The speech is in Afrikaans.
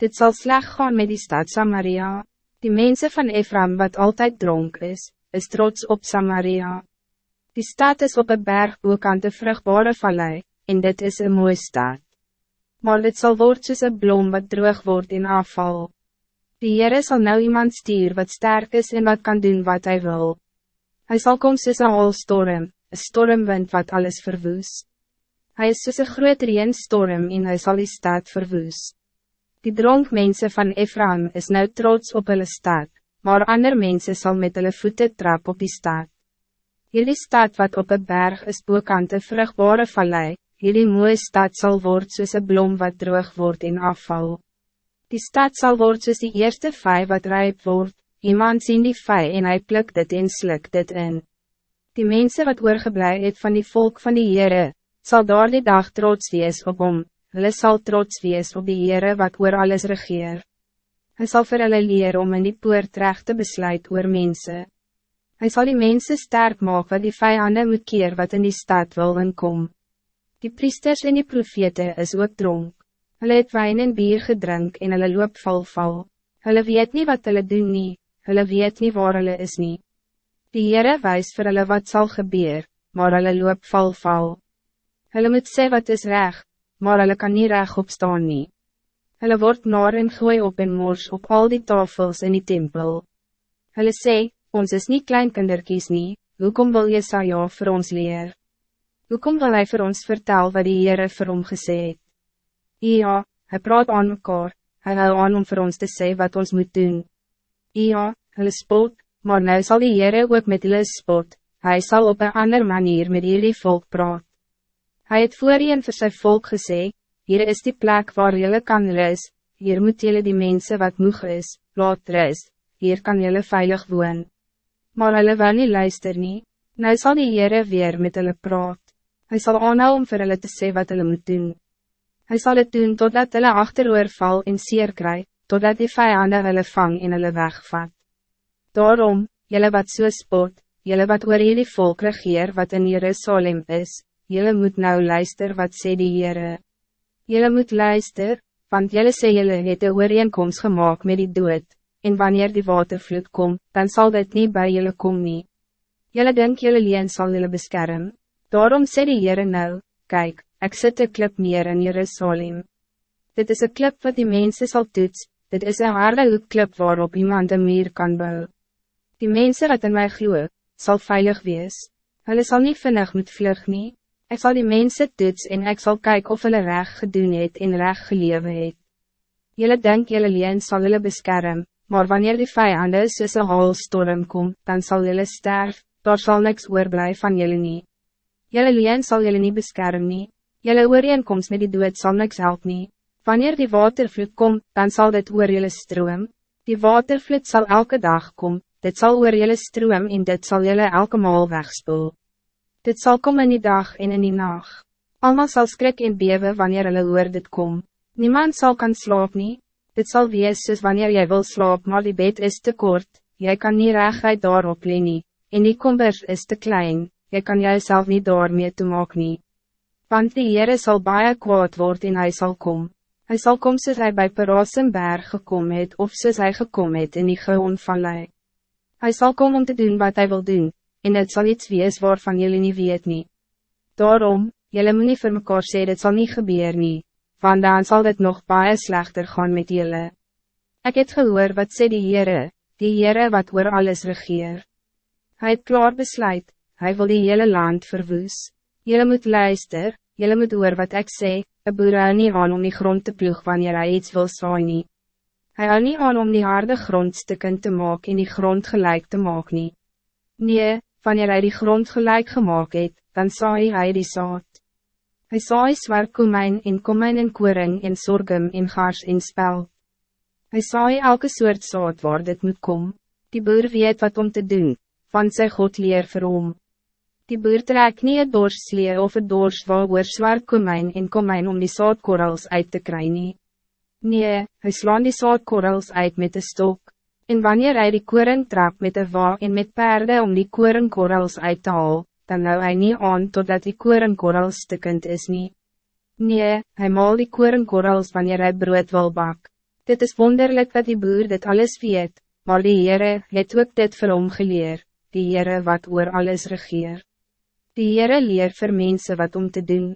Dit zal slecht gaan met die stad Samaria. Die mensen van Ephraim wat altijd dronk is, is trots op Samaria. Die stad is op een berg ook aan de vruchtbare vallei, en dit is een mooie stad. Maar dit zal word soos een bloem wat droog wordt in afval. Die Heere sal nou iemand stuur wat sterk is en wat kan doen wat hij wil. Hij zal kom soos een holstorm, een stormwind wat alles verwoes. Hij is soos een groot reenstorm en hij zal die stad verwoes. Die dronk mensen van Ephraim is nou trots op hulle stad, maar ander mensen zal met hulle voete trap op die stad. Hierdie stad wat op een berg is boekante vrugbare vallei, hierdie mooie stad zal word soos een blom wat droog wordt in afval. Die stad zal word soos die eerste vij wat rijp wordt, iemand zien die vij en hij plukt dit en slik dit in. Die mensen wat oorgeblij het van die volk van die Heere, zal daar die dag trots wees op hom, hulle sal trots wees op die Heere wat oor alles regeer. Hij zal vir hulle leer om in die poort recht te besluit oor mense. Hij zal die mensen sterk maak wat die vijanden moet keer wat in die stad wil inkom. Die priesters en die profete is ook dronk. Hulle het wijn en bier gedrink en hulle loop val val. Hulle weet niet wat hulle doen nie, hulle weet niet waar hulle is nie. Die Heere wijs vir hulle wat zal gebeuren, maar hulle loop val val. Hulle moet sê wat is recht, maar hulle kan niet recht opstaan nie. Hulle word naar en gooi op en mors op al die tafels in die tempel. Hulle sê, ons is niet kleinkinderkies nie, hoekom wil Jesaja voor ons leer? Hoekom wil hij voor ons vertel wat die Heere vir hom gesê het? Ja, hij praat aan mekaar, hy hou aan om voor ons te sê wat ons moet doen. Ja, hulle spot, maar nou zal die Heere ook met hulle spot, hij zal op een andere manier met jullie volk praat. Hij het voorheen vir sy volk gesê, hier is die plek waar jullie kan ris, hier moet jullie die mensen wat moeg is, laat ris, hier kan jullie veilig woon. Maar hulle wil nie luister nie, nou sal die Heere weer met hulle praat. Hij zal aanhou om vir hulle te sê wat hulle moet doen. Hij zal het doen totdat hulle achteroor val en seer kry, totdat die vijanden hulle vang en hulle wegvat. Daarom, jullie wat so spot, jullie wat oor jullie volk regeer wat in Jerusalem is, Jullie moet nou luister wat sê die Heere. Jullie moet luister, want jullie sê jullie het een ooreenkomst gemaakt met die dood, en wanneer die watervloed komt, dan zal dit niet bij jullie komen. nie. Jullie denk jullie leen sal jullie beskerm. Daarom sê die Heere nou, kijk, ik zet een klip neer in Jerusalem. Dit is een klip wat die mensen zal toets, dit is een harde klip waarop iemand een meer kan bouwen. Die mensen wat in mij gloeien, zal veilig wees. Hulle zal niet vinnig moet vlug nie. Ik zal die mensen toets en ik zal kijken of hulle recht gedoen het en recht gelewe het. Julle denk julle leen sal hulle beskerm, maar wanneer die vijanden soos een haalstorm kom, dan zal julle sterf, daar zal niks oorblij van julle nie. Julle leen sal julle nie beskerm nie, julle ooreenkomst met die dood zal niks help nie. Wanneer die watervloed kom, dan zal dit oor julle stroom. Die watervloed zal elke dag kom, dit zal oor julle stroom en dit zal julle elke maal wegspoel. Dit zal komen in die dag en in die nacht. Allemaal zal skrik en bewe wanneer hulle hoor dit kom. Niemand zal kan slaap nie. Dit zal wees soos wanneer jij wil slaap maar die bed is te kort. Jij kan niet rechtheid daarop leen nie. En die kombers is te klein. Jy kan jouself niet daarmee te maak nie. Want die Heere sal baie kwaad word en hij zal kom. Hij zal kom soos hy by Parasenberg gekom het of soos hy gekom het in die gehoon van Hij zal komen om te doen wat hij wil doen en het zal iets wees waarvan jullie niet weet nie. Daarom, jullie moet nie vir mekaar sê dit zal niet gebeuren nie, want dan zal het nog baie slechter gaan met jullie. Ik het gehoor wat sê die Heere, die Heere wat oor alles regeer. Hij het klaar besluit, hij wil die hele land verwoes. Jullie moet luister, jullie moet hoor wat ik sê, een boer hou nie aan om die grond te ploeg wanneer hij iets wil saai nie. Hy hou nie aan om die harde grondstukken te maken en die grond gelijk te maken nie. Nee, wanneer hij die grond gelijk gemaakt het, dan saai hij die saad. Hij saai zwaar komijn in komijn en koring en sorgum in gaars in spel. Hij saai elke soort saad waar dit moet kom. Die boer weet wat om te doen, van sy God leer vir hom. Die boer trek nie een doorslee of een dors waar zwaar komijn en komijn om die saadkorrels uit te kry nie. Nee, hy slaan die saadkorrels uit met de stok. En wanneer hij die koring trap met de wa en met paarden om die koringkorrels uit te haal, dan hou hij niet aan totdat die koringkorrels stukkend is niet. Nee, hij maal die koringkorrels wanneer hij brood wil bak. Dit is wonderlijk dat die boer dit alles weet, maar die Heere het ook dit vir hom geleer, die Heere wat oor alles regeer. Die Heere leer vir mense wat om te doen.